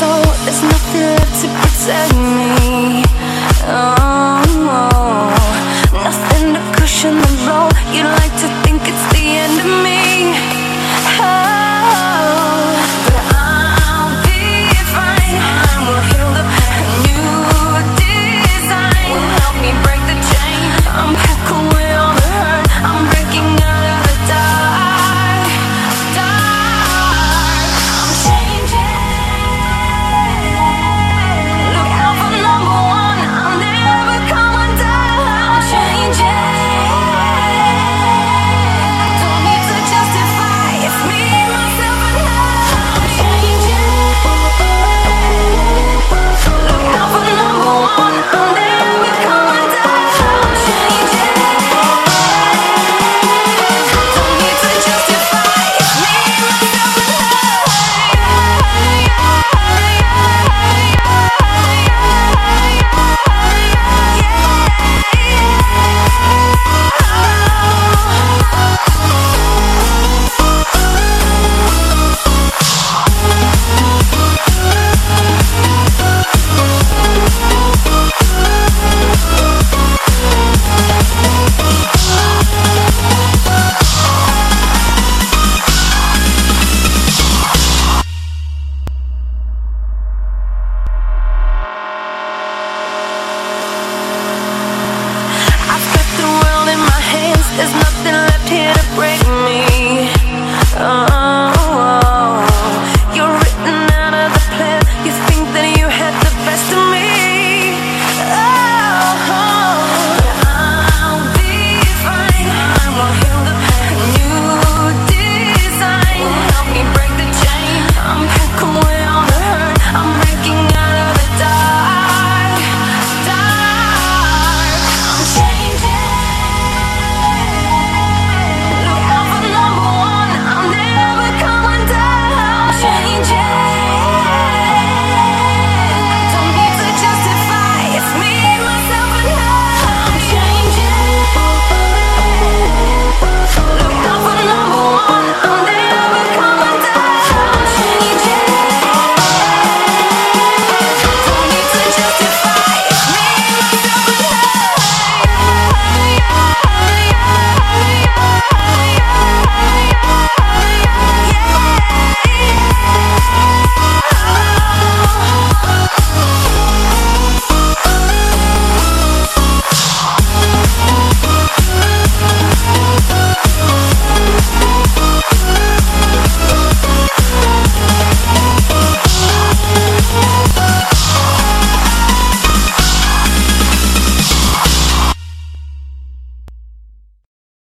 there's oh, nothing to cushion the blow. You like to think it's the end of me. here to break me. Uh.